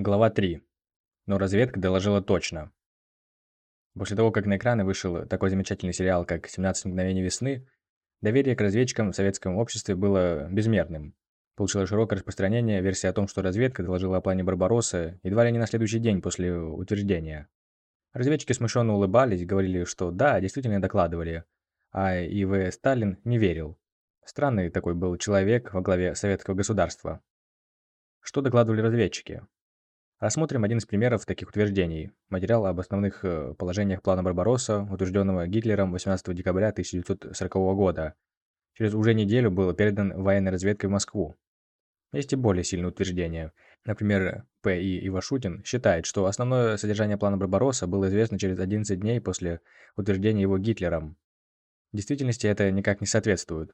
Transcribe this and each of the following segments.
Глава 3. Но разведка доложила точно. После того, как на экраны вышел такой замечательный сериал, как «17 мгновений весны», доверие к разведчикам в советском обществе было безмерным. Получила широкое распространение версия о том, что разведка доложила о плане Барбаросса едва ли не на следующий день после утверждения. Разведчики смущенно улыбались, говорили, что да, действительно докладывали, а И.В. Сталин не верил. Странный такой был человек во главе советского государства. Что докладывали разведчики? Рассмотрим один из примеров таких утверждений. Материал об основных э, положениях плана Барбаросса, утвержденного Гитлером 18 декабря 1940 года. Через уже неделю был передан военной разведкой в Москву. Есть и более сильные утверждения. Например, П.И. Ивашутин считает, что основное содержание плана Барбаросса было известно через 11 дней после утверждения его Гитлером. В действительности это никак не соответствует.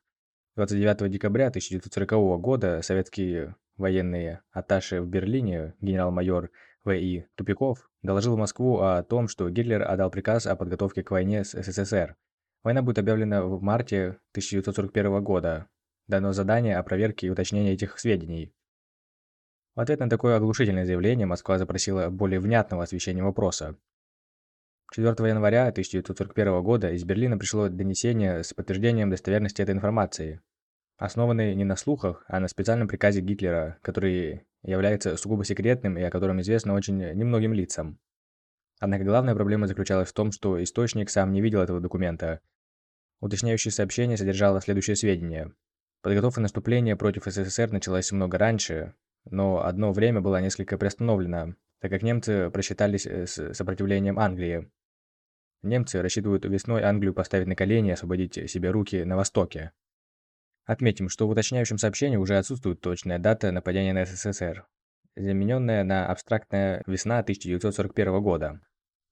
29 декабря 1940 года советские военные атташе в Берлине генерал-майор В.И. Тупиков доложил в Москву о том, что Гитлер отдал приказ о подготовке к войне с СССР. Война будет объявлена в марте 1941 года. Дано задание о проверке и уточнении этих сведений. В ответ на такое оглушительное заявление Москва запросила более внятного освещения вопроса. 4 января 1941 года из Берлина пришло донесение с подтверждением достоверности этой информации, основанной не на слухах, а на специальном приказе Гитлера, который является сугубо секретным и о котором известно очень немногим лицам. Однако главная проблема заключалась в том, что источник сам не видел этого документа. Уточняющее сообщение содержало следующее сведение. Подготовка наступления против СССР началась много раньше, но одно время была несколько приостановлена, так как немцы просчитались э, с сопротивлением Англии. Немцы рассчитывают весной Англию поставить на колени и освободить себе руки на востоке. Отметим, что в уточняющем сообщении уже отсутствует точная дата нападения на СССР, замененная на абстрактная весна 1941 года.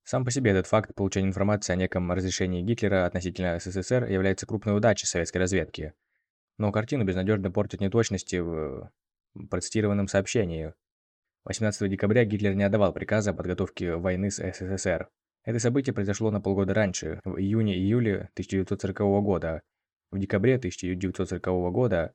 Сам по себе этот факт получения информации о неком разрешении Гитлера относительно СССР является крупной удачей советской разведки. Но картину безнадежно портят неточности в процитированном сообщении. 18 декабря Гитлер не отдавал приказа о подготовке войны с СССР. Это событие произошло на полгода раньше, в июне-июле 1940 года. В декабре 1940 года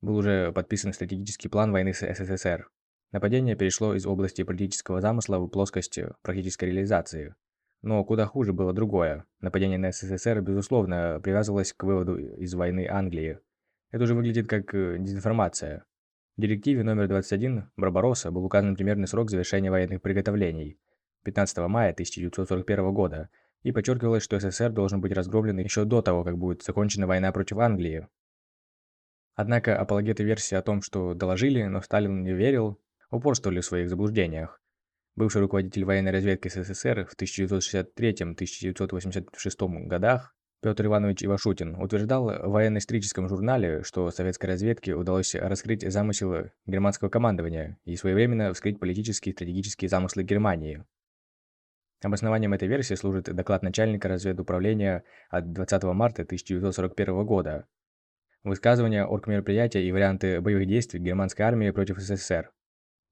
был уже подписан стратегический план войны с СССР. Нападение перешло из области политического замысла в плоскость практической реализации. Но куда хуже было другое. Нападение на СССР, безусловно, привязывалось к выводу из войны Англии. Это уже выглядит как э, дезинформация. В директиве номер 21 Барбаросса был указан примерный срок завершения военных приготовлений 15 мая 1941 года, и подчеркивалось, что СССР должен быть разгромлен еще до того, как будет закончена война против Англии. Однако апологеты версии о том, что доложили, но Сталин не верил, упорствовали в своих заблуждениях. Бывший руководитель военной разведки СССР в 1963-1986 годах Петр Иванович Ивашутин утверждал в военно-историческом журнале, что советской разведке удалось раскрыть замысел германского командования и своевременно вскрыть политические и стратегические замыслы Германии. Обоснованием этой версии служит доклад начальника разведуправления от 20 марта 1941 года. Высказывания оргмероприятия и варианты боевых действий германской армии против СССР,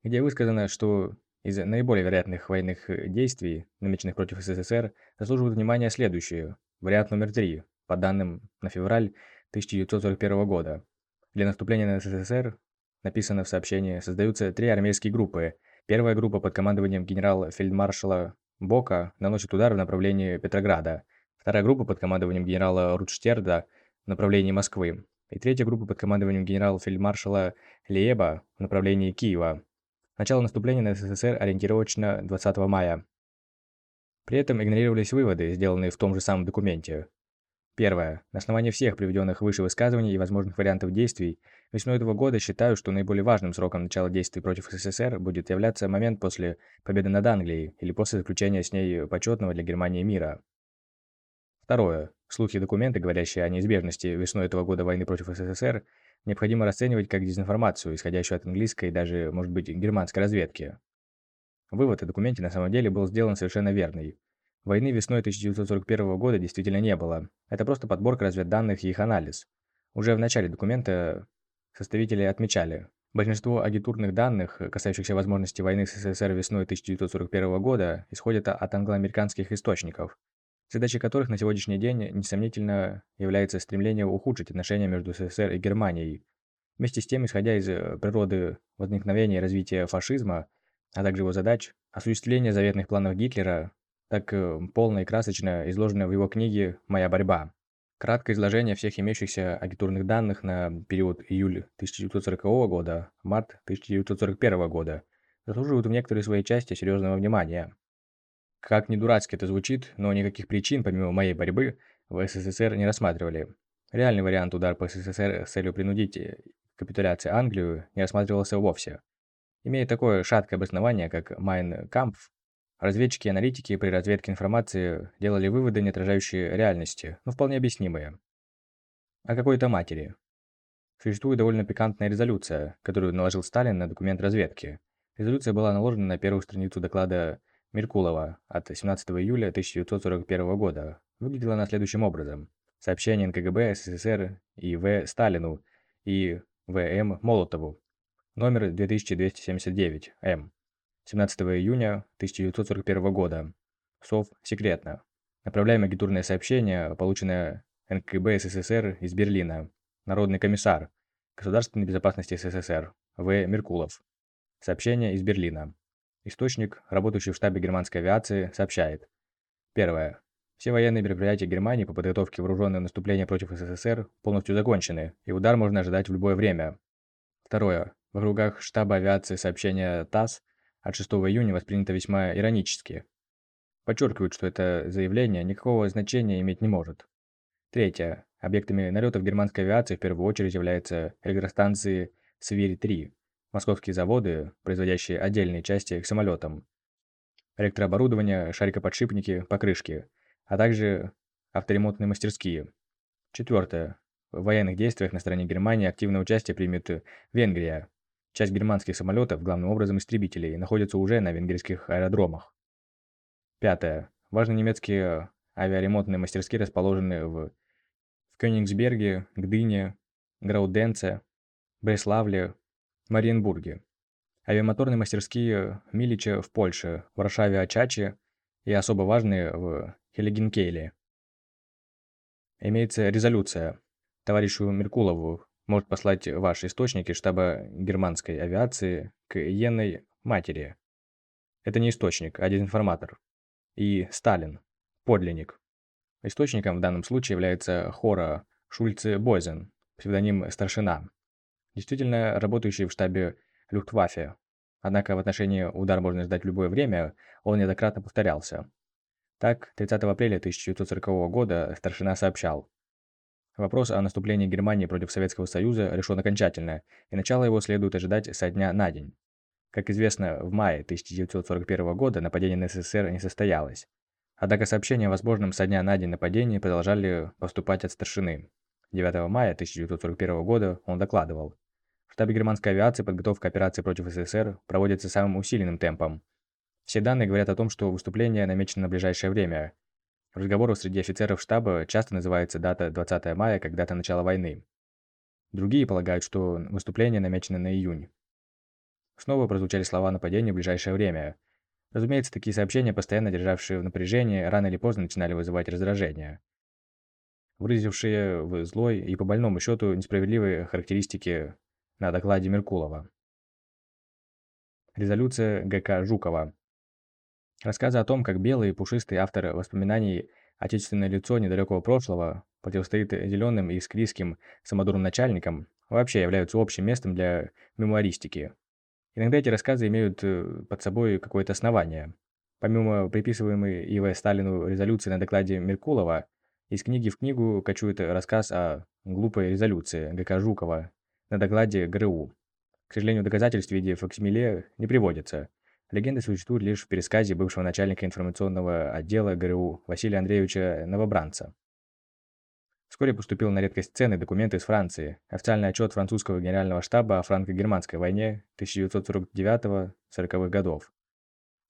где высказано, что из наиболее вероятных военных действий, намеченных против СССР, заслуживают внимания следующие. Вариант номер три, по данным на февраль 1941 года. Для наступления на СССР, написано в сообщении, создаются три армейские группы. Первая группа под командованием генерала-фельдмаршала Бока наносит удар в направлении Петрограда, вторая группа под командованием генерала Рудштерда в направлении Москвы и третья группа под командованием генерала-фельдмаршала Лиеба в направлении Киева. Начало наступления на СССР ориентировочно 20 мая. При этом игнорировались выводы, сделанные в том же самом документе. Первое. На основании всех приведенных выше высказываний и возможных вариантов действий, весной этого года считаю, что наиболее важным сроком начала действий против СССР будет являться момент после победы над Англией или после заключения с ней почетного для Германии мира. Второе. Слухи и документы, говорящие о неизбежности весной этого года войны против СССР, необходимо расценивать как дезинформацию, исходящую от английской и даже, может быть, германской разведки. Вывод о документе на самом деле был сделан совершенно верный. Войны весной 1941 года действительно не было. Это просто подборка разведданных и их анализ. Уже в начале документа составители отмечали, большинство агитурных данных, касающихся возможности войны с СССР весной 1941 года, исходят от англо-американских источников, задачей которых на сегодняшний день, несомнительно, является стремление ухудшить отношения между СССР и Германией. Вместе с тем, исходя из природы возникновения и развития фашизма, а также его задач, осуществление заветных планов Гитлера, так э, полно и красочно изложено в его книге «Моя борьба». Краткое изложение всех имеющихся агентурных данных на период июль 1940 года, март 1941 года заслуживают в некоторой своей части серьезного внимания. Как ни дурацки это звучит, но никаких причин, помимо моей борьбы, в СССР не рассматривали. Реальный вариант удар по СССР с целью принудить капитуляции Англию не рассматривался вовсе. Имея такое шаткое обоснование, как Майн Кампф, разведчики и аналитики при разведке информации делали выводы, не отражающие реальности, но вполне объяснимые. О какой-то матери. Существует довольно пикантная резолюция, которую наложил Сталин на документ разведки. Резолюция была наложена на первую страницу доклада Меркулова от 17 июля 1941 года. Выглядела она следующим образом. Сообщение НКГБ СССР и В. Сталину и В.М. Молотову. Номер 2279-М. 17 июня 1941 года. СОВ секретно. Направляем агентурное сообщение, полученное НКГБ СССР из Берлина. Народный комиссар Государственной безопасности СССР В. Меркулов. Сообщение из Берлина. Источник, работающий в штабе германской авиации, сообщает. Первое. Все военные мероприятия Германии по подготовке вооруженного наступления против СССР полностью закончены, и удар можно ожидать в любое время. Второе. В округах штаба авиации сообщение ТАСС от 6 июня воспринято весьма иронически. Подчеркивают, что это заявление никакого значения иметь не может. Третье. Объектами налетов германской авиации в первую очередь являются электростанции Свирь-3, московские заводы, производящие отдельные части к самолетам, электрооборудование, шарикоподшипники, покрышки, а также авторемонтные мастерские. Четвертое. В военных действиях на стороне Германии активное участие примет Венгрия. Часть германских самолетов, главным образом истребителей, находится уже на венгерских аэродромах. Пятое. Важные немецкие авиаремонтные мастерские расположены в, в Кёнигсберге, Гдыне, Грауденце, Бреславле, Мариенбурге. Авиамоторные мастерские Милича в Польше, Варшаве-Ачаче и особо важные в Хелегенкейле. Имеется резолюция. Товарищу Меркулову может послать ваши источники штаба германской авиации к Йенной матери. Это не источник, а дезинформатор. И Сталин. Подлинник. Источником в данном случае является Хора Шульце Бойзен, псевдоним Старшина, действительно работающий в штабе Люфтваффе. Однако в отношении удар можно ждать любое время, он неоднократно повторялся. Так, 30 апреля 1940 года старшина сообщал. Вопрос о наступлении Германии против Советского Союза решен окончательно, и начало его следует ожидать со дня на день. Как известно, в мае 1941 года нападение на СССР не состоялось. Однако сообщения о возможном со дня на день нападении продолжали поступать от старшины. 9 мая 1941 года он докладывал штабе германской авиации подготовка операции против СССР проводится самым усиленным темпом. Все данные говорят о том, что выступление намечено на ближайшее время. В разговорах среди офицеров штаба часто называется дата 20 мая как дата начала войны. Другие полагают, что выступление намечено на июнь. Снова прозвучали слова нападения в ближайшее время. Разумеется, такие сообщения, постоянно державшие в напряжении, рано или поздно начинали вызывать раздражение. Выразившие в злой и по больному счету несправедливые характеристики на докладе Меркулова. Резолюция ГК Жукова. Рассказы о том, как белый и пушистый автор воспоминаний «Отечественное лицо недалекого прошлого» противостоит зеленым и склизким самодурным начальникам, вообще являются общим местом для мемуаристики. Иногда эти рассказы имеют э, под собой какое-то основание. Помимо приписываемой И.В. Сталину резолюции на докладе Меркулова, из книги в книгу кочует рассказ о глупой резолюции ГК Жукова на докладе ГРУ. К сожалению, доказательств в виде факсимиле не приводится. Легенда существует лишь в пересказе бывшего начальника информационного отдела ГРУ Василия Андреевича Новобранца. Вскоре поступил на редкость ценный документ из Франции, официальный отчет французского генерального штаба о франко-германской войне 1949-40-х годов.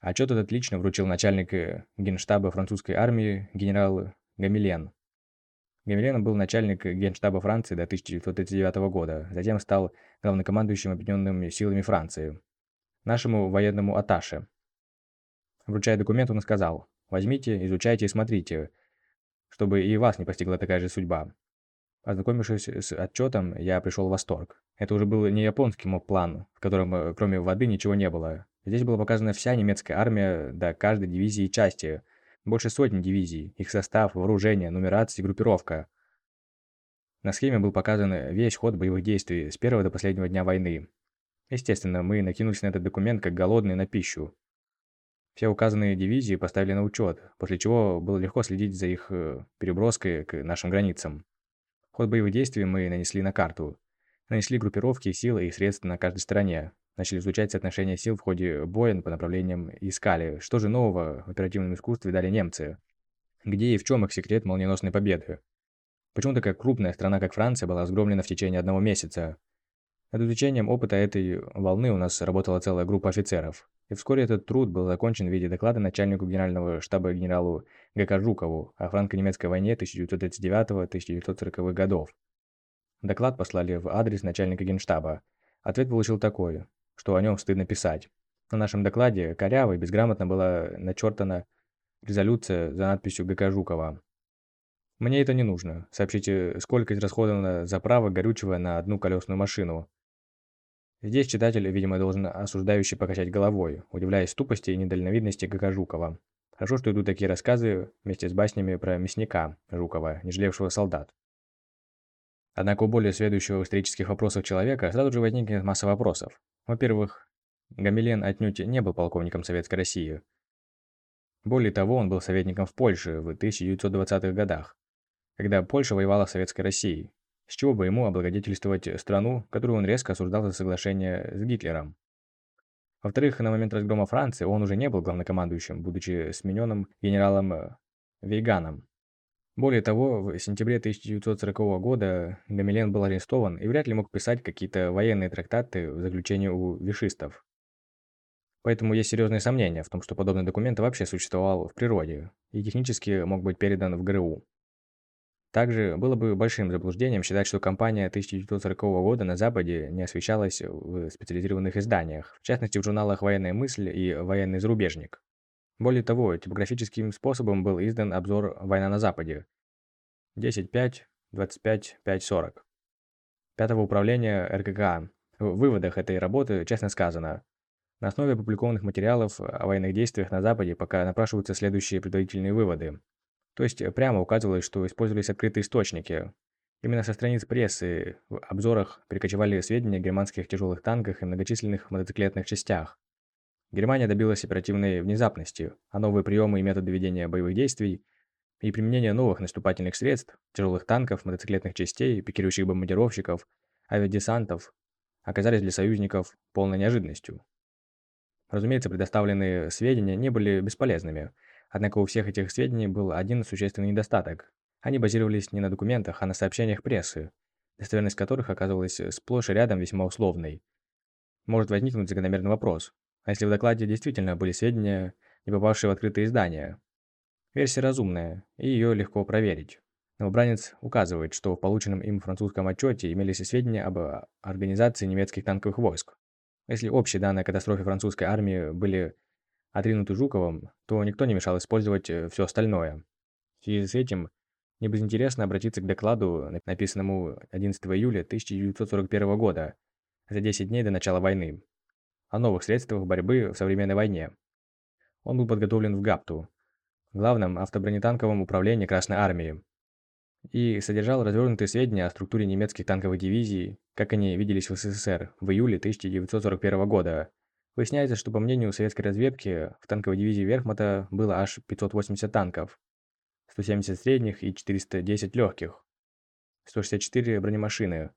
Отчет этот лично вручил начальник э, генштаба французской армии генерал Гамилен Гамильен был начальник Генштаба Франции до 1939 года, затем стал главнокомандующим Объединенными силами Франции, нашему военному аташе. Вручая документ, он сказал, «Возьмите, изучайте и смотрите, чтобы и вас не постигла такая же судьба». Ознакомившись с отчетом, я пришел в восторг. Это уже был не японский моб-план, в котором э, кроме воды ничего не было. Здесь была показана вся немецкая армия до каждой дивизии и части. Больше сотни дивизий, их состав, вооружение, нумерация и группировка. На схеме был показан весь ход боевых действий с первого до последнего дня войны. Естественно, мы накинулись на этот документ как голодные на пищу. Все указанные дивизии поставили на учет, после чего было легко следить за их э, переброской к нашим границам. Ход боевых действий мы нанесли на карту. Нанесли группировки, силы и средства на каждой стороне. Начали изучать соотношение сил в ходе боя по направлениям и искали, что же нового в оперативном искусстве дали немцы. Где и в чем их секрет молниеносной победы. Почему такая крупная страна, как Франция, была сгромлена в течение одного месяца? Над изучением опыта этой волны у нас работала целая группа офицеров. И вскоре этот труд был закончен в виде доклада начальнику генерального штаба генералу Г.К. Жукову о франко-немецкой войне 1939-1940 годов. Доклад послали в адрес начальника генштаба. Ответ получил такой, что о нем стыдно писать. На нашем докладе коряво и безграмотно была начертана резолюция за надписью ГК Жукова. Мне это не нужно. Сообщите, сколько израсходовано заправок горючего на одну колесную машину. Здесь читатель, видимо, должен осуждающий покачать головой, удивляясь тупости и недальновидности ГК Жукова. Хорошо, что идут такие рассказы вместе с баснями про мясника Жукова, не жалевшего солдат. Однако у более следующего в исторических вопросах человека сразу же возникнет масса вопросов. Во-первых, Гамилен отнюдь не был полковником Советской России. Более того, он был советником в Польше в 1920-х годах когда Польша воевала с Советской Россией. С чего бы ему облагодетельствовать страну, которую он резко осуждал за соглашение с Гитлером? Во-вторых, на момент разгрома Франции он уже не был главнокомандующим, будучи смененным генералом э, Вейганом. Более того, в сентябре 1940 года Гамилен был арестован и вряд ли мог писать какие-то военные трактаты в заключении у вишистов. Поэтому есть серьезные сомнения в том, что подобный документ вообще существовал в природе и технически мог быть передан в ГРУ. Также было бы большим заблуждением считать, что кампания 1940 года на Западе не освещалась в специализированных изданиях, в частности в журналах «Военная мысль» и «Военный зарубежник». Более того, типографическим способом был издан обзор «Война на Западе» 10.5, 25.5.40 Пятого управления РККА. В выводах этой работы честно сказано, на основе опубликованных материалов о военных действиях на Западе пока напрашиваются следующие предварительные выводы. То есть э, прямо указывалось, что использовались открытые источники. Именно со страниц прессы в обзорах перекочевали сведения о германских тяжелых танках и многочисленных мотоциклетных частях. Германия добилась оперативной внезапности, а новые приемы и методы ведения боевых действий и применение новых наступательных средств, тяжелых танков, мотоциклетных частей, пикирующих бомбардировщиков, авиадесантов, оказались для союзников полной неожиданностью. Разумеется, предоставленные сведения не были бесполезными – Однако у всех этих сведений был один существенный недостаток. Они базировались не на документах, а на сообщениях прессы, достоверность которых оказывалась сплошь и рядом весьма условной. Может возникнуть закономерный вопрос. А если в докладе действительно были сведения, не попавшие в открытые издания? Версия разумная, и ее легко проверить. Новобранец указывает, что в полученном им французском отчете имелись сведения об организации немецких танковых войск. Если общие данные о катастрофе французской армии были отринутый Жуковым, то никто не мешал использовать э, все остальное. В связи с этим мне безинтересно обратиться к докладу, написанному 11 июля 1941 года, за 10 дней до начала войны, о новых средствах борьбы в современной войне. Он был подготовлен в ГАПТУ, главном автобронетанковом управлении Красной Армии, и содержал развернутые сведения о структуре немецких танковых дивизий, как они виделись в СССР в июле 1941 года, Выясняется, что по мнению советской разведки, в танковой дивизии Верхмата было аж 580 танков, 170 средних и 410 легких, 164 бронемашины,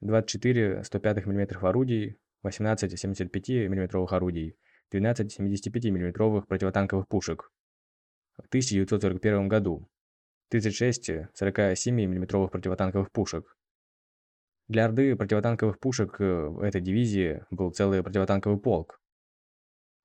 24 105 мм орудий, 18 75 мм орудий, 12 75 мм противотанковых пушек. В 1941 году 36 47 мм противотанковых пушек, для Орды противотанковых пушек э, в этой дивизии был целый противотанковый полк.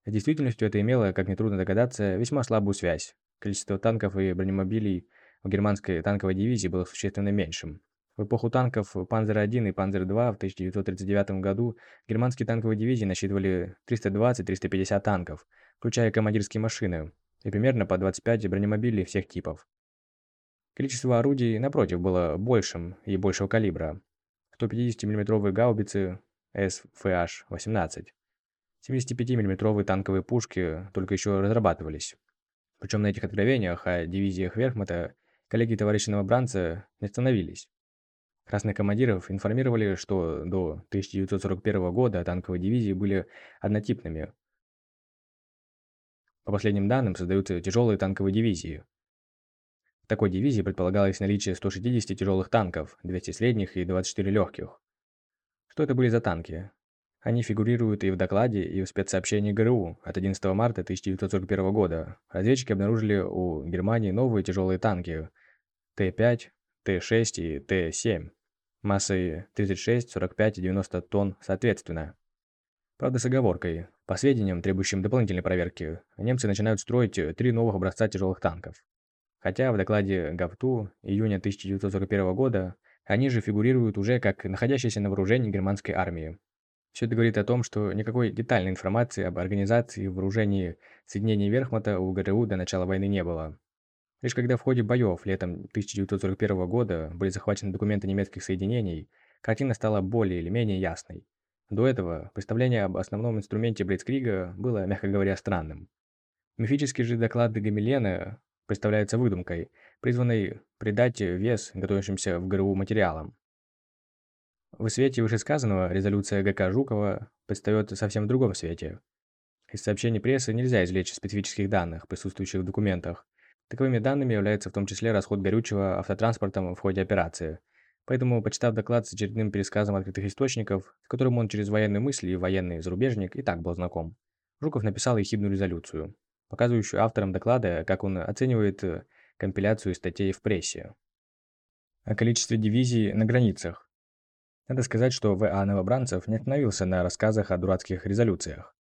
Действительностью это имело, как нетрудно догадаться, весьма слабую связь. Количество танков и бронемобилей в германской танковой дивизии было существенно меньшим. В эпоху танков Панзер-1 и Панзер-2 в 1939 году германские танковые дивизии насчитывали 320-350 танков, включая командирские машины, и примерно по 25 бронемобилей всех типов. Количество орудий, напротив, было большим и большего калибра, 150 миллиметровые гаубицы СФH-18, 75 миллиметровые танковые пушки только еще разрабатывались. Причем на этих откровениях о дивизиях Верхмата коллеги и товарищи не остановились. Красных командиров информировали, что до 1941 года танковые дивизии были однотипными. По последним данным, создаются тяжелые танковые дивизии. Такой дивизии предполагалось наличие 160 тяжелых танков, 200 средних и 24 легких. Что это были за танки? Они фигурируют и в докладе, и в спецсообщении ГРУ от 11 марта 1941 года. Разведчики обнаружили у Германии новые тяжелые танки Т-5, Т-6 и Т-7 массой 36, 45 и 90 тонн соответственно. Правда, с оговоркой. По сведениям, требующим дополнительной проверки, немцы начинают строить три новых образца тяжелых танков. Хотя в докладе ГАВТУ июня 1941 года они же фигурируют уже как находящиеся на вооружении германской армии. Все это говорит о том, что никакой детальной информации об организации и вооружении соединений Верхмата у ГРУ до начала войны не было. Лишь когда в ходе боев летом 1941 года были захвачены документы немецких соединений, картина стала более или менее ясной. До этого представление об основном инструменте Блицкрига было, мягко говоря, странным. Мифические же доклады Гамилена представляются выдумкой, призванной придать вес готовящимся в ГРУ материалам. В свете вышесказанного резолюция ГК Жукова предстает совсем в другом свете. Из сообщений прессы нельзя извлечь специфических данных, присутствующих в документах. Таковыми данными является в том числе расход горючего автотранспортом в ходе операции. Поэтому, почитав доклад с очередным пересказом открытых источников, с которым он через военные мысли и военный зарубежник и так был знаком, Жуков написал ехидную резолюцию, показывающую авторам доклада, как он оценивает э, компиляцию статей в прессе. О количестве дивизий на границах. Надо сказать, что В.А. Новобранцев не остановился на рассказах о дурацких резолюциях.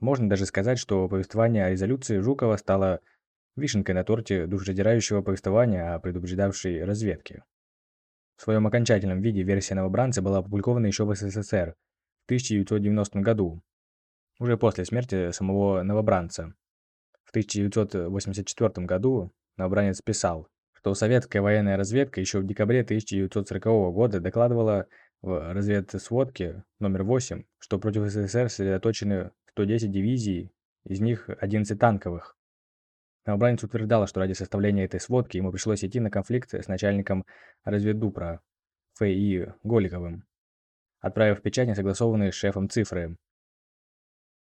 Можно даже сказать, что повествование о резолюции Жукова стало вишенкой на торте душераздирающего повествования о предупреждавшей разведке. В своем окончательном виде версия новобранца была опубликована еще в СССР в 1990 году, уже после смерти самого новобранца. В 1984 году новобранец писал, что советская военная разведка еще в декабре 1940 года докладывала в разведсводке номер 8, что против СССР сосредоточены 110 дивизий, из них 11 танковых. Новобранец утверждал, что ради составления этой сводки ему пришлось идти на конфликт с начальником разведдупра Ф.И. Голиковым, отправив в печать несогласованные с шефом цифры.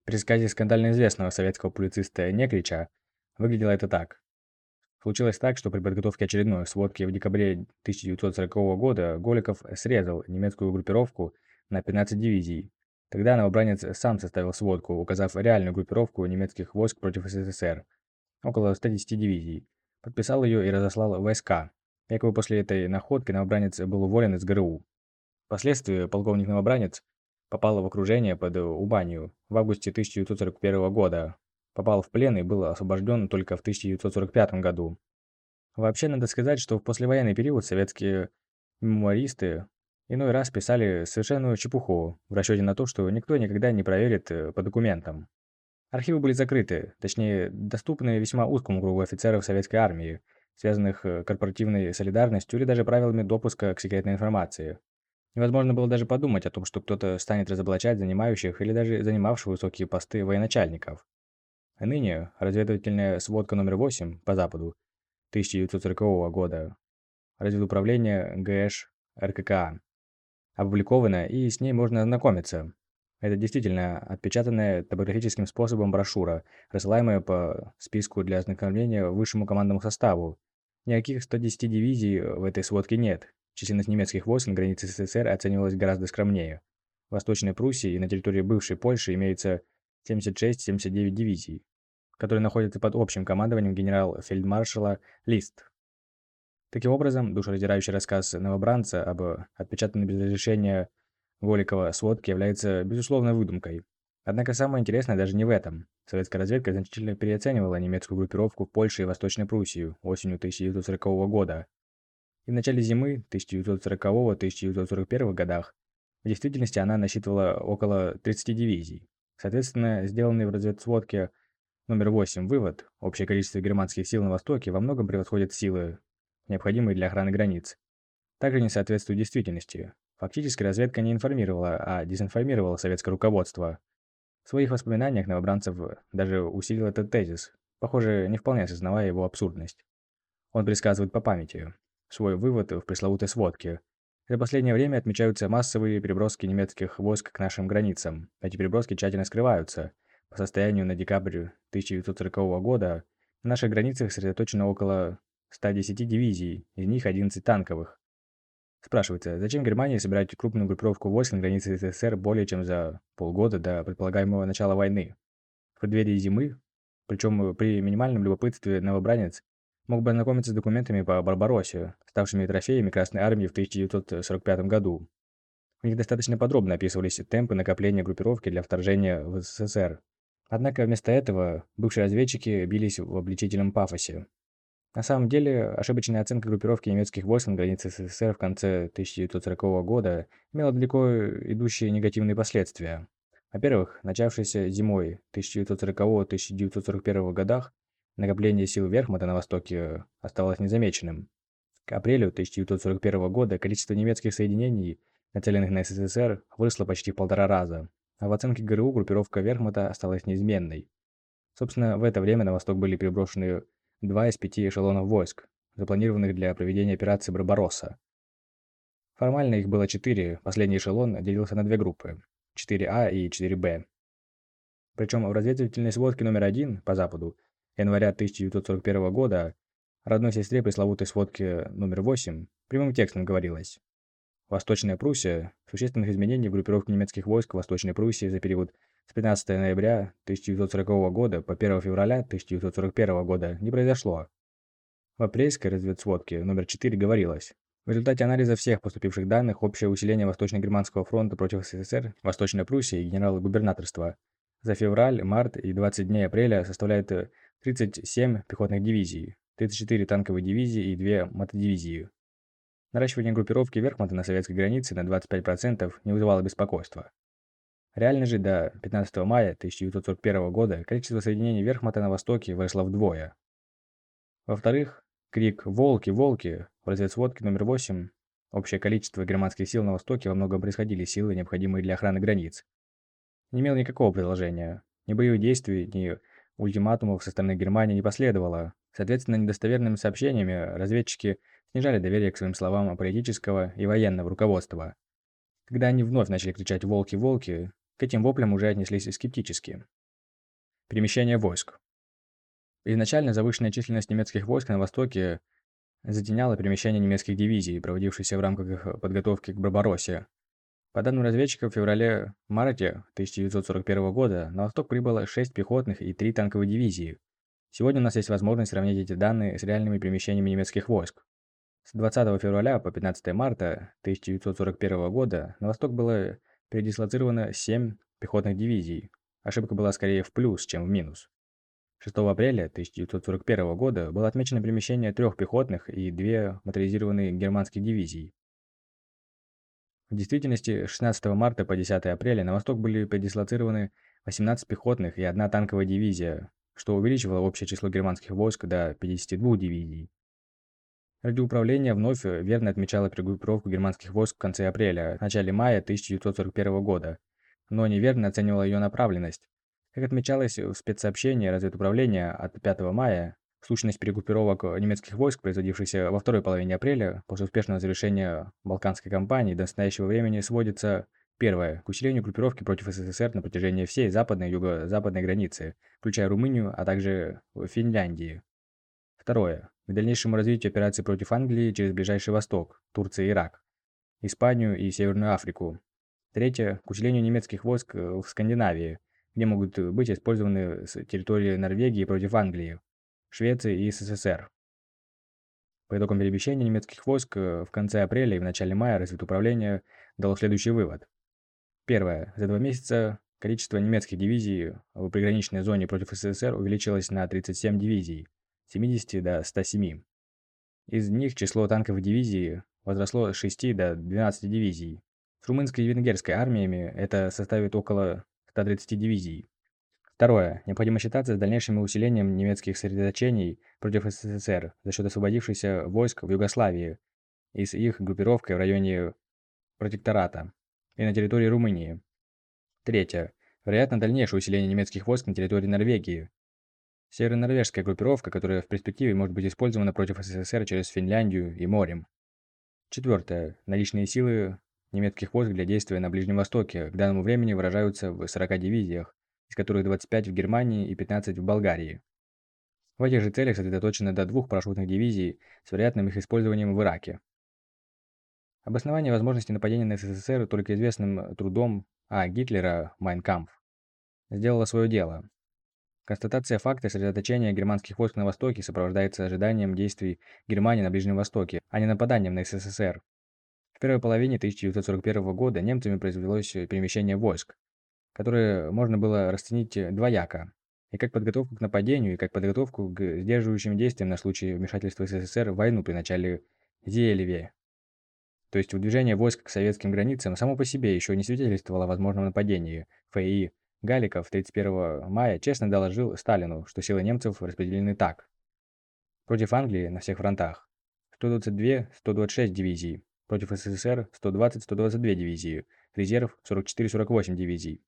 При рассказе скандально известного советского публициста Некрича выглядело это так. Случилось так, что при подготовке очередной сводки в декабре 1940 года Голиков срезал немецкую группировку на 15 дивизий. Тогда новобранец сам составил сводку, указав реальную группировку немецких войск против СССР – около 110 дивизий. Подписал ее и разослал войска. Якобы после этой находки новобранец был уволен из ГРУ. Впоследствии полковник новобранец попал в окружение под Убанию в августе 1941 года, попал в плен и был освобожден только в 1945 году. Вообще, надо сказать, что в послевоенный период советские мемуаристы иной раз писали совершенную чепуху в расчете на то, что никто никогда не проверит э, по документам. Архивы были закрыты, точнее, доступны весьма узкому кругу офицеров советской армии, связанных э, корпоративной солидарностью или даже правилами допуска к секретной информации. Невозможно было даже подумать о том, что кто-то станет разоблачать занимающих или даже занимавших высокие посты военачальников. А ныне разведывательная сводка номер 8 по Западу 1940 года разведуправления ГЭШ РККА опубликована и с ней можно ознакомиться. Это действительно отпечатанная топографическим способом брошюра, рассылаемая по списку для ознакомления высшему командному составу. Никаких 110 дивизий в этой сводке нет. Численность немецких войск на границе СССР оценивалась гораздо скромнее. В Восточной Пруссии и на территории бывшей Польши имеется 76-79 дивизий, которые находятся под общим командованием генерал-фельдмаршала Лист. Таким образом, душераздирающий рассказ новобранца об отпечатанной без разрешения Голикова сводке является безусловной выдумкой. Однако самое интересное даже не в этом. Советская разведка значительно переоценивала немецкую группировку в Польше и Восточной Пруссии осенью 1940 года. И в начале зимы 1940-1941 годах в действительности она насчитывала около 30 дивизий. Соответственно, сделанный в разведсводке номер 8 вывод, общее количество германских сил на Востоке во многом превосходит силы, необходимые для охраны границ. Также не соответствует действительности. Фактически разведка не информировала, а дезинформировала советское руководство. В своих воспоминаниях Новобранцев даже усилил этот тезис, похоже, не вполне осознавая его абсурдность. Он предсказывает по памяти свой вывод в пресловутой сводке. За последнее время отмечаются массовые переброски немецких войск к нашим границам. Эти переброски тщательно скрываются. По состоянию на декабрь 1940 года на наших границах сосредоточено около 110 дивизий, из них 11 танковых. Спрашивается, зачем Германии собирать крупную группировку войск на границе СССР более чем за полгода до предполагаемого начала войны? В преддверии зимы, причем при минимальном любопытстве новобранец мог бы ознакомиться с документами по Барбароссе, ставшими трофеями Красной Армии в 1945 году. В них достаточно подробно описывались темпы накопления группировки для вторжения в СССР. Однако вместо этого бывшие разведчики бились в обличительном пафосе. На самом деле, ошибочная оценка группировки немецких войск на границе СССР в конце 1940 года имела далеко идущие негативные последствия. Во-первых, начавшееся зимой 1940-1941 годах накопление сил Верхмута на востоке оставалось незамеченным. К апрелю 1941 года количество немецких соединений, нацеленных на СССР, выросло почти в полтора раза, а в оценке ГРУ группировка Верхмута осталась неизменной. Собственно, в это время на восток были переброшены два из пяти эшелонов войск, запланированных для проведения операции «Барбаросса». Формально их было четыре, последний эшелон делился на две группы – 4А и 4Б. Причем в разведывательной сводке номер один по Западу января 1941 года родной сестре пресловутой сводки номер 8 прямым текстом говорилось Восточная Пруссия, существенных изменений в группировке немецких войск в Восточной Пруссии за период с 15 ноября 1940 года по 1 февраля 1941 года не произошло. В апрельской разведсводке номер 4 говорилось, в результате анализа всех поступивших данных общее усиление Восточно-Германского фронта против СССР, Восточной Пруссии и генерал-губернаторства за февраль, март и 20 дней апреля составляет 37 пехотных дивизий, 34 танковые дивизии и 2 мотодивизии. Наращивание группировки Верхмонта на советской границе на 25% не вызывало беспокойства. Реально же до 15 мая 1941 года количество соединений Верхмата на востоке выросло вдвое. Во-вторых, крик «Волки! Волки!» в разведсводке номер 8 общее количество германских сил на востоке во многом происходили силы, необходимые для охраны границ. Не имел никакого предложения, ни боевых действий, ни ультиматумов со стороны Германии не последовало. Соответственно, недостоверными сообщениями разведчики снижали доверие к своим словам политического и военного руководства. Когда они вновь начали кричать «Волки! Волки!», к этим воплям уже отнеслись скептически. Перемещение войск. Изначально завышенная численность немецких войск на востоке затеняла перемещение немецких дивизий, проводившихся в рамках их подготовки к Барбароссе. По данным разведчиков, в феврале-марте 1941 года на восток прибыло 6 пехотных и 3 танковые дивизии. Сегодня у нас есть возможность сравнить эти данные с реальными перемещениями немецких войск. С 20 февраля по 15 марта 1941 года на восток было передислоцировано 7 пехотных дивизий. Ошибка была скорее в плюс, чем в минус. 6 апреля 1941 года было отмечено перемещение трех пехотных и две моторизированные германских дивизий. В действительности, с 16 марта по 10 апреля на восток были передислоцированы 18 пехотных и одна танковая дивизия, что увеличивало общее число германских войск до 52 дивизий. Радиоуправление вновь э, верно отмечало перегруппировку германских войск в конце апреля, начале мая 1941 года, но неверно оценивало ее направленность. Как отмечалось в спецсообщении разведуправления от 5 мая, сущность перегруппировок немецких войск, производившихся во второй половине апреля, после успешного завершения Балканской кампании до настоящего времени сводится Первое. К усилению группировки против СССР на протяжении всей западной и юго-западной границы, включая Румынию, а также Финляндии. Второе к дальнейшему развитию операций против Англии через Ближайший Восток, Турция и Ирак, Испанию и Северную Африку. Третье – к усилению немецких войск э, в Скандинавии, где могут быть использованы с территории Норвегии против Англии, Швеции и СССР. По итогам перемещения немецких войск э, в конце апреля и в начале мая разведуправление дало следующий вывод. Первое. За два месяца количество немецких дивизий в приграничной зоне против СССР увеличилось на 37 дивизий, 70 до 107. Из них число танковых дивизий возросло с 6 до 12 дивизий. С румынской и венгерской армиями это составит около 130 дивизий. Второе. Необходимо считаться с дальнейшим усилением немецких сосредоточений против СССР за счет освободившихся войск в Югославии и с их группировкой в районе протектората и на территории Румынии. Третье. Вероятно, дальнейшее усиление немецких войск на территории Норвегии. Северо-норвежская группировка, которая в перспективе может быть использована против СССР через Финляндию и морем. Четвертое. Наличные силы немецких войск для действия на Ближнем Востоке к данному времени выражаются в 40 дивизиях, из которых 25 в Германии и 15 в Болгарии. В этих же целях сосредоточено до двух парашютных дивизий с вероятным их использованием в Ираке. Обоснование возможности нападения на СССР только известным трудом А. Гитлера «Майнкампф» сделало свое дело. Констатация факта сосредоточения германских войск на Востоке сопровождается ожиданием действий Германии на Ближнем Востоке, а не нападанием на СССР. В первой половине 1941 года немцами произвелось перемещение войск, которое можно было расценить двояко, и как подготовку к нападению, и как подготовку к сдерживающим действиям на случай вмешательства СССР в войну при начале Зиелеве. То есть выдвижение войск к советским границам само по себе еще не свидетельствовало о возможном нападении. ФИ Галиков 31 мая честно доложил Сталину, что силы немцев распределены так. Против Англии на всех фронтах 122-126 дивизий, против СССР 120-122 дивизии, резерв 44-48 дивизий.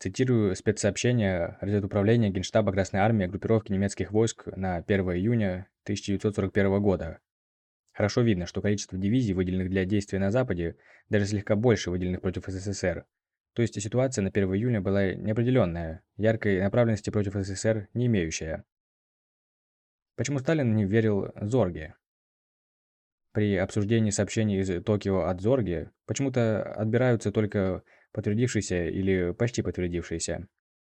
Цитирую спецсообщение разведуправления Генштаба Красной Армии о группировке немецких войск на 1 июня 1941 года. Хорошо видно, что количество дивизий, выделенных для действия на Западе, даже слегка больше выделенных против СССР. То есть ситуация на 1 июня была неопределенная, яркой направленности против СССР не имеющая. Почему Сталин не верил Зорге? При обсуждении сообщений из Токио от Зорге почему-то отбираются только подтвердившиеся или почти подтвердившиеся.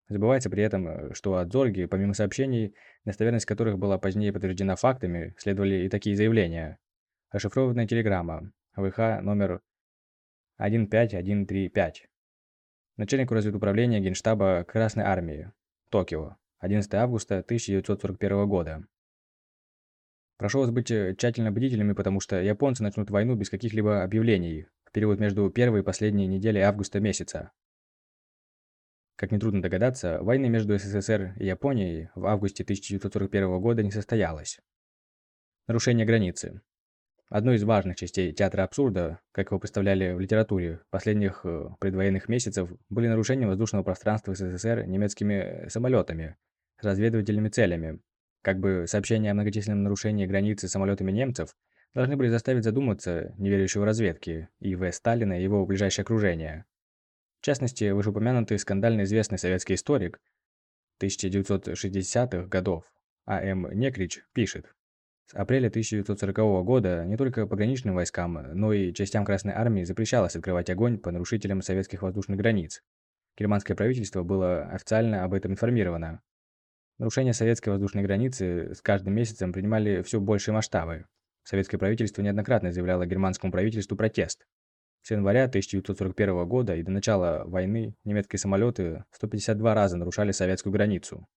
Забывается при этом, что от Зорги, помимо сообщений, достоверность которых была позднее подтверждена фактами, следовали и такие заявления. Расшифрованная телеграмма. ВХ номер 15135. Начальнику разведуправления Генштаба Красной Армии. Токио. 11 августа 1941 года. Прошу вас быть э, тщательно бдительными, потому что японцы начнут войну без каких-либо объявлений период между первой и последней неделей августа месяца. Как нетрудно догадаться, войны между СССР и Японией в августе 1941 года не состоялось. Нарушение границы. Одной из важных частей театра абсурда, как его представляли в литературе последних э, предвоенных месяцев, были нарушения воздушного пространства СССР немецкими э, самолетами с разведывательными целями. Как бы сообщения о многочисленном нарушении границы самолетами немцев должны были заставить задуматься неверующего разведки и В. Сталина и его ближайшее окружение. В частности, вышеупомянутый скандально известный советский историк 1960-х годов А.М. Некрич пишет, с апреля 1940 года не только пограничным войскам, но и частям Красной Армии запрещалось открывать огонь по нарушителям советских воздушных границ. Германское правительство было официально об этом информировано. Нарушения советской воздушной границы с каждым месяцем принимали все большие масштабы. Советское правительство неоднократно заявляло германскому правительству протест. С января 1941 года и до начала войны немецкие самолеты 152 раза нарушали советскую границу.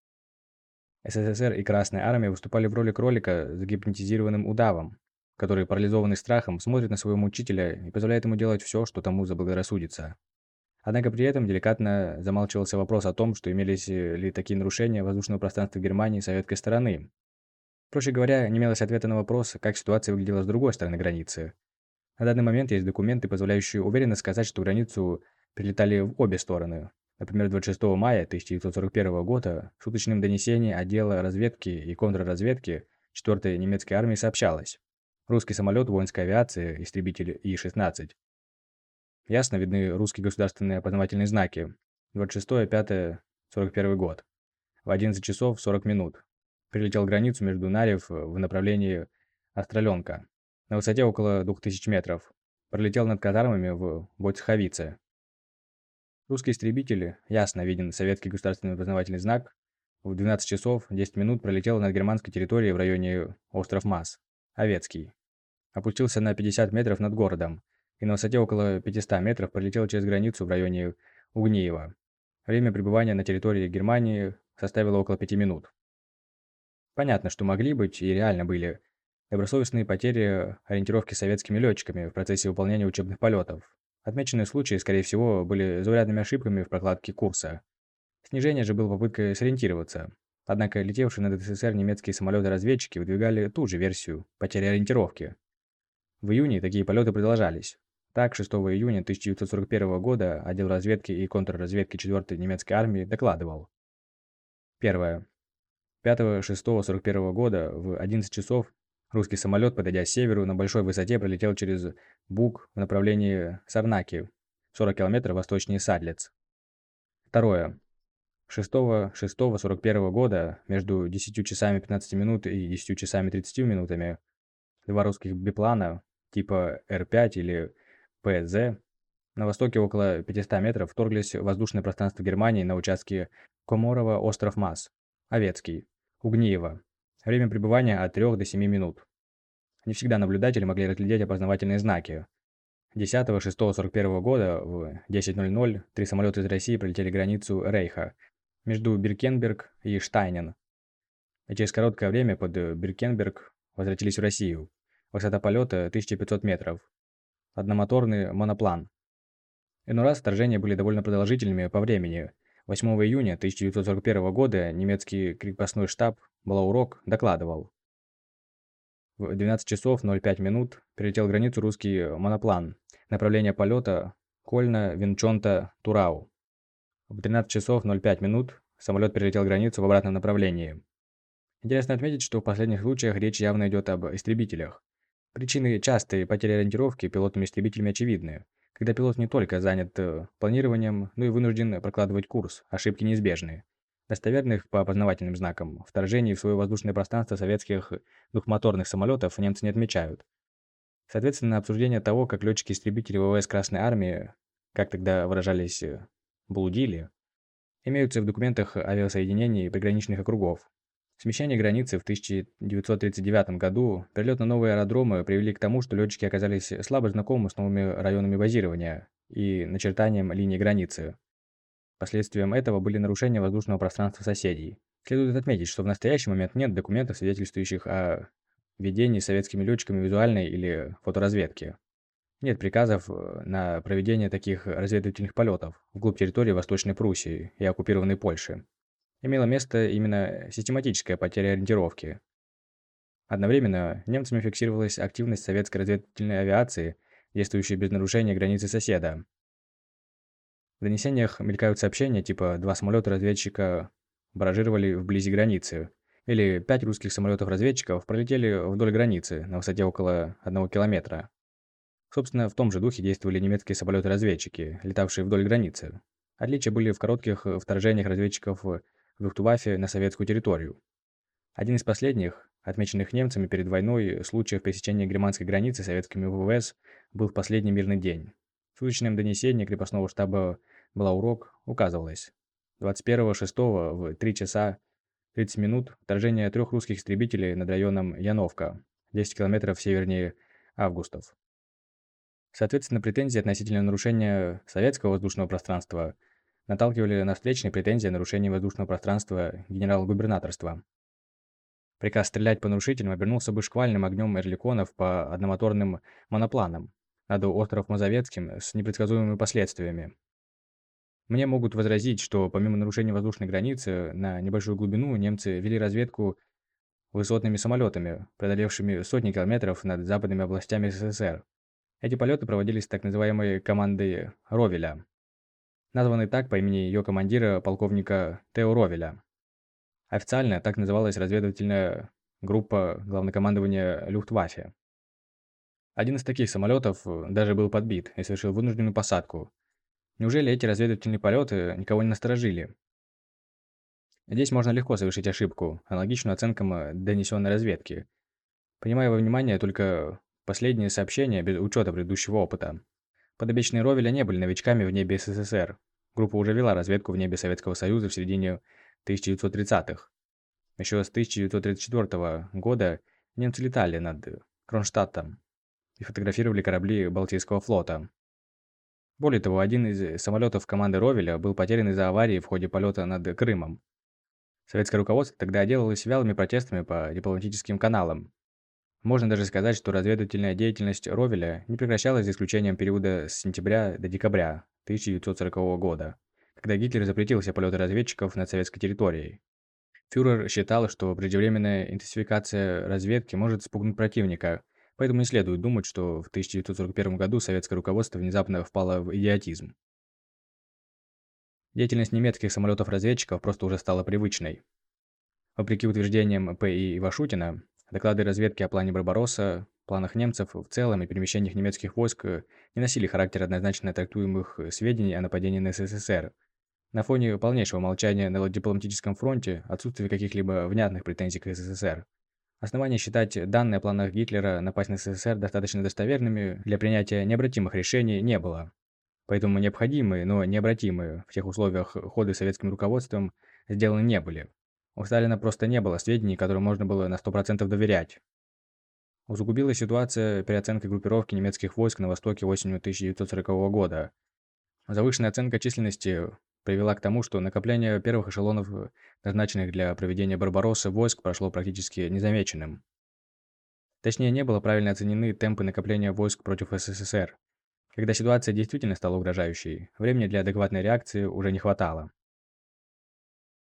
СССР и Красная Армия выступали в роли кролика с гипнотизированным удавом, который, парализованный страхом, смотрит на своего мучителя и позволяет ему делать все, что тому заблагорассудится. Однако при этом деликатно замалчивался вопрос о том, что имелись ли такие нарушения воздушного пространства Германии советской стороны. Проще говоря, не имелось ответа на вопрос, как ситуация выглядела с другой стороны границы. На данный момент есть документы, позволяющие уверенно сказать, что границу перелетали в обе стороны, Например, 26 мая 1941 года в суточном донесении отдела разведки и контрразведки 4-й немецкой армии сообщалось. Русский самолет воинской авиации, истребитель И-16. Ясно видны русские государственные опознавательные знаки. 26-5-41 год. В 11 часов 40 минут. Прилетел границу между Нарев в направлении Остроленка. На высоте около 2000 метров. Пролетел над казармами в Бойцховице. Русские истребители, ясно виден советский государственный познавательный знак, в 12 часов 10 минут пролетел над германской территорией в районе остров Мас, Овецкий. Опустился на 50 метров над городом и на высоте около 500 метров пролетел через границу в районе Угниева. Время пребывания на территории Германии составило около 5 минут. Понятно, что могли быть и реально были добросовестные потери ориентировки советскими летчиками в процессе выполнения учебных полетов, Отмеченные случаи, скорее всего, были заурядными ошибками в прокладке курса. Снижение же было попыткой сориентироваться. Однако летевшие над СССР немецкие самолеты-разведчики выдвигали ту же версию потери ориентировки. В июне такие полеты продолжались. Так, 6 июня 1941 года отдел разведки и контрразведки 4-й немецкой армии докладывал. Первое. 5-6-41 года в 11 часов русский самолет, подойдя с северу, на большой высоте пролетел через Буг в направлении Сарнаки, 40 км восточнее Садлец. Второе. 6-6-41 года между 10 часами 15 минут и 10 часами 30 минутами два русских биплана типа Р-5 или ПЗ на востоке около 500 метров вторглись в воздушное пространство Германии на участке Коморова, остров Мас, Овецкий, Угниево. Время пребывания от 3 до 7 минут. Не всегда наблюдатели могли разглядеть опознавательные знаки. 10-6-41 года в 10.00 три самолета из России пролетели границу Рейха между Биркенберг и Штайнен. И через короткое время под Биркенберг возвратились в Россию. Высота полета 1500 метров. Одномоторный моноплан. Иной раз вторжения были довольно продолжительными по времени. 8 июня 1941 года немецкий крепостной штаб Балаурок докладывал. В 12 часов 05 минут перелетел границу русский моноплан. Направление полета Кольна-Винчонта-Турау. В 13 часов 05 минут самолет перелетел границу в обратном направлении. Интересно отметить, что в последних случаях речь явно идет об истребителях. Причины частой потери ориентировки пилотами-истребителями очевидны. Когда пилот не только занят э, планированием, но и вынужден прокладывать курс, ошибки неизбежны. Достоверных по опознавательным знакам вторжений в свое воздушное пространство советских двухмоторных самолетов немцы не отмечают. Соответственно, обсуждение того, как летчики-истребители ВВС Красной Армии, как тогда выражались, э, блудили, имеются в документах авиасоединений и приграничных округов. Смещение границы в 1939 году, перелет на новые аэродромы привели к тому, что летчики оказались слабо знакомы с новыми районами базирования и начертанием линии границы. Последствием этого были нарушения воздушного пространства соседей. Следует отметить, что в настоящий момент нет документов, свидетельствующих о ведении советскими летчиками визуальной или фоторазведки. Нет приказов э, на проведение таких разведывательных полетов вглубь территории Восточной Пруссии и оккупированной Польши имела место именно систематическая потеря ориентировки. Одновременно немцами фиксировалась активность советской разведывательной авиации, действующей без нарушения границы соседа. В донесениях мелькают сообщения типа «два самолета-разведчика баражировали вблизи границы» или «пять русских самолетов-разведчиков пролетели вдоль границы на высоте около одного километра». Собственно, в том же духе действовали немецкие самолеты-разведчики, летавшие вдоль границы. Отличия были в коротких вторжениях разведчиков Люфтваффе на советскую территорию. Один из последних, отмеченных немцами перед войной, случаев пересечения германской границы советскими ВВС был в последний мирный день. В суточном донесении крепостного штаба Балаурок указывалось. 21.06 в 3 часа 30 минут вторжение трех русских истребителей над районом Яновка, 10 километров севернее Августов. Соответственно, претензии относительно нарушения советского воздушного пространства наталкивали на встречные претензии о нарушении воздушного пространства генерал-губернаторства. Приказ стрелять по нарушителям обернулся бы шквальным огнем эрликонов по одномоторным монопланам над остров Мазовецким с непредсказуемыми последствиями. Мне могут возразить, что помимо нарушения воздушной границы на небольшую глубину немцы вели разведку высотными самолетами, преодолевшими сотни километров над западными областями СССР. Эти полеты проводились так называемой командой Ровеля, названный так по имени ее командира, полковника Тео Ровеля. Официально так называлась разведывательная группа главнокомандования Люфтваффе. Один из таких самолетов даже был подбит и совершил вынужденную посадку. Неужели эти разведывательные полеты никого не насторожили? Здесь можно легко совершить ошибку, аналогичную оценкам донесенной разведки, принимая во внимание только последние сообщения без учета предыдущего опыта. Подобечные Ровеля не были новичками в небе СССР. Группа уже вела разведку в небе Советского Союза в середине 1930-х. Еще с 1934 года немцы летали над Кронштадтом и фотографировали корабли Балтийского флота. Более того, один из самолетов команды Ровеля был потерян из-за аварии в ходе полета над Крымом. Советское руководство тогда отделалось вялыми протестами по дипломатическим каналам, можно даже сказать, что разведывательная деятельность Ровеля не прекращалась за исключением периода с сентября до декабря 1940 года, когда Гитлер запретил все полеты разведчиков над советской территорией. Фюрер считал, что преждевременная интенсификация разведки может спугнуть противника, Поэтому не следует думать, что в 1941 году советское руководство внезапно впало в идиотизм. Деятельность немецких самолетов-разведчиков просто уже стала привычной. Вопреки утверждениям П. и Ивашутина, доклады разведки о плане Барбаросса, планах немцев в целом и перемещениях немецких войск не носили характер однозначно трактуемых сведений о нападении на СССР. На фоне полнейшего молчания на дипломатическом фронте, отсутствия каких-либо внятных претензий к СССР, Основания считать данные о планах Гитлера напасть на СССР достаточно достоверными для принятия необратимых решений не было. Поэтому необходимые, но необратимые в тех условиях ходы советским руководством сделаны не были. У Сталина просто не было сведений, которым можно было на 100% доверять. Усугубилась ситуация переоценкой группировки немецких войск на востоке осенью 1940 года. Завышенная оценка численности привела к тому, что накопление первых эшелонов, назначенных для проведения Барбароссы войск, прошло практически незамеченным. Точнее, не было правильно оценены темпы накопления войск против СССР. Когда ситуация действительно стала угрожающей, времени для адекватной реакции уже не хватало.